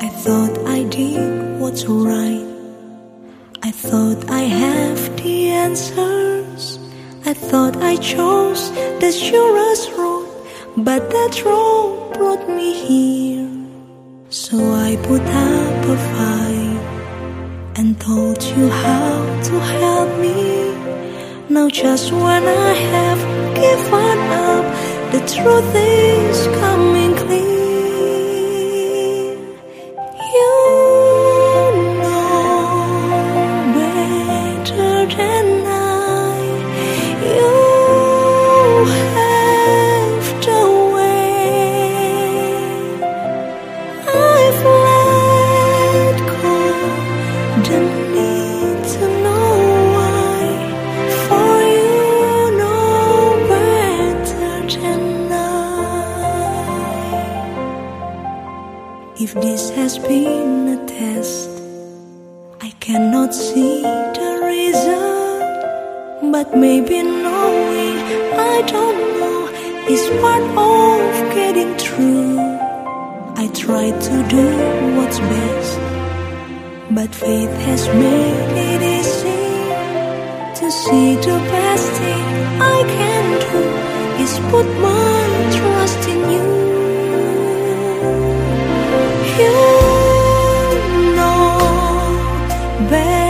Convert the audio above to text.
I thought I did what's right. I thought I have the answers. I thought I chose the surest road, but that road brought me here. So I put up a fight and told you how to help me. Now, just when I have given truth is coming If this has been a test, I cannot see the reason. But maybe knowing I don't know is part of getting through. I try to do what's best, but faith has made it easy to see the best thing I can do is put my trust in. Better